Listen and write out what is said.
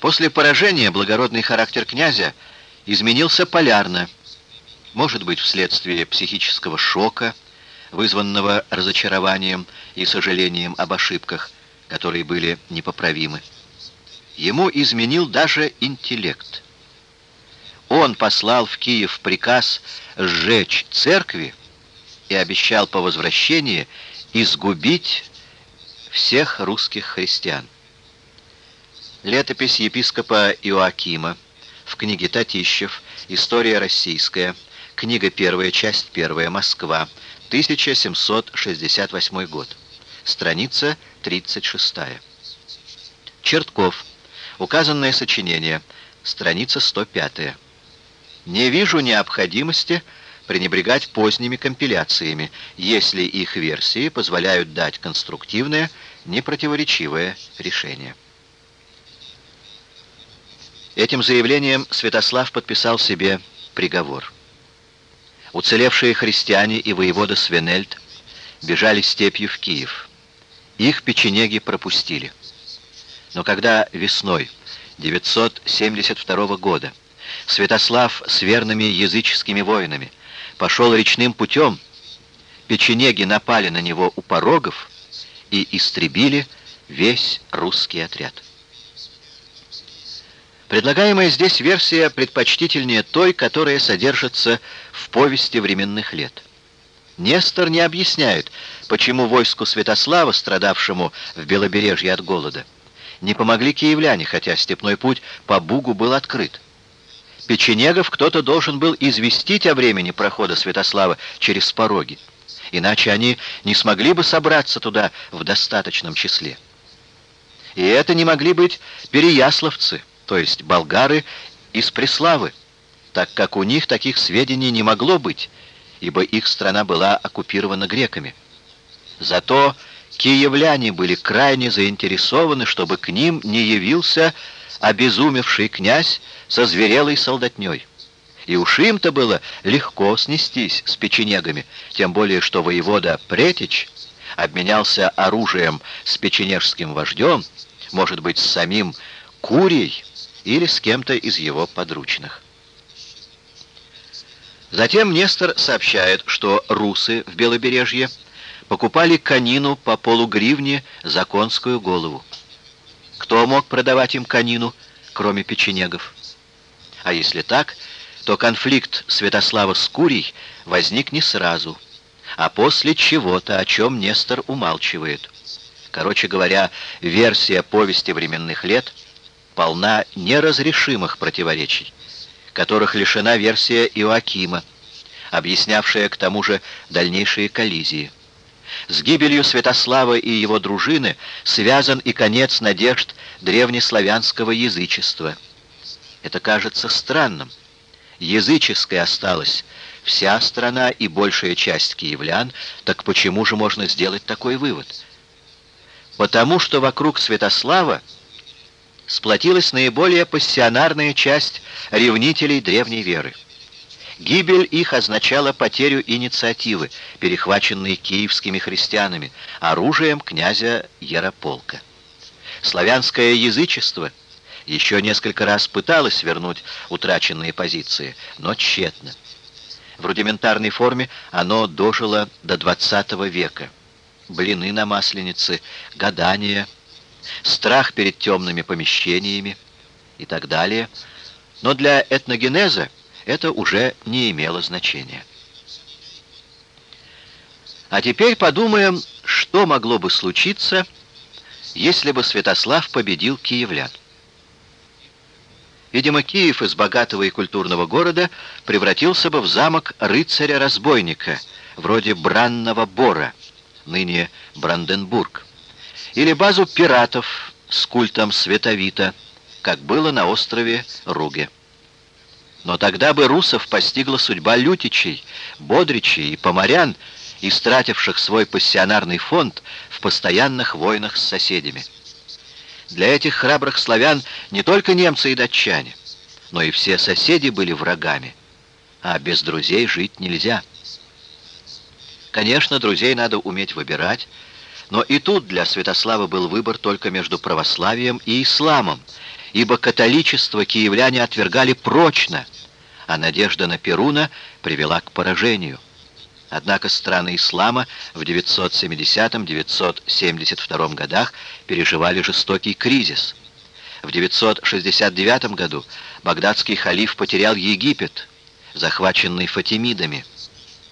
После поражения благородный характер князя изменился полярно, может быть, вследствие психического шока, вызванного разочарованием и сожалением об ошибках, которые были непоправимы. Ему изменил даже интеллект. Он послал в Киев приказ сжечь церкви и обещал по возвращении изгубить всех русских христиан. Летопись епископа Иоакима. В книге Татищев. «История российская», книга первая, часть первая, Москва, 1768 год, страница 36. Чертков, указанное сочинение, страница 105. Не вижу необходимости пренебрегать поздними компиляциями, если их версии позволяют дать конструктивное, непротиворечивое решение. Этим заявлением Святослав подписал себе приговор. Уцелевшие христиане и воевода Свенельд бежали степью в Киев. Их печенеги пропустили. Но когда весной 972 года Святослав с верными языческими воинами пошел речным путем, печенеги напали на него у порогов и истребили весь русский отряд. Предлагаемая здесь версия предпочтительнее той, которая содержится в повести временных лет. Нестор не объясняет, почему войску Святослава, страдавшему в Белобережье от голода, не помогли киевляне, хотя степной путь по Бугу был открыт. Печенегов кто-то должен был известить о времени прохода Святослава через пороги, иначе они не смогли бы собраться туда в достаточном числе. И это не могли быть переяславцы, то есть болгары из Преславы, так как у них таких сведений не могло быть, ибо их страна была оккупирована греками. Зато киевляне были крайне заинтересованы, чтобы к ним не явился обезумевший князь со зверелой солдатней. И уж им-то было легко снестись с печенегами, тем более что воевода Претич обменялся оружием с печенежским вождем, может быть, с самим Курей, или с кем-то из его подручных. Затем Нестор сообщает, что русы в Белобережье покупали конину по полугривне за конскую голову. Кто мог продавать им конину, кроме печенегов? А если так, то конфликт Святослава с Курей возник не сразу, а после чего-то, о чем Нестор умалчивает. Короче говоря, версия повести временных лет — полна неразрешимых противоречий, которых лишена версия Иоакима, объяснявшая к тому же дальнейшие коллизии. С гибелью Святослава и его дружины связан и конец надежд древнеславянского язычества. Это кажется странным. Языческой осталась вся страна и большая часть киевлян, так почему же можно сделать такой вывод? Потому что вокруг Святослава сплотилась наиболее пассионарная часть ревнителей древней веры. Гибель их означала потерю инициативы, перехваченной киевскими христианами, оружием князя Ярополка. Славянское язычество еще несколько раз пыталось вернуть утраченные позиции, но тщетно. В рудиментарной форме оно дожило до XX века. Блины на масленице, гадания – страх перед темными помещениями и так далее, но для этногенеза это уже не имело значения. А теперь подумаем, что могло бы случиться, если бы Святослав победил киевлян. Видимо, Киев из богатого и культурного города превратился бы в замок рыцаря-разбойника, вроде Бранного Бора, ныне Бранденбург или базу пиратов с культом Световита, как было на острове Руге. Но тогда бы русов постигла судьба лютичей, бодричей и поморян, истративших свой пассионарный фонд в постоянных войнах с соседями. Для этих храбрых славян не только немцы и датчане, но и все соседи были врагами, а без друзей жить нельзя. Конечно, друзей надо уметь выбирать, но и тут для Святослава был выбор только между православием и исламом, ибо католичество киевляне отвергали прочно, а надежда на Перуна привела к поражению. Однако страны ислама в 970-972 годах переживали жестокий кризис. В 969 году багдадский халиф потерял Египет, захваченный фатимидами –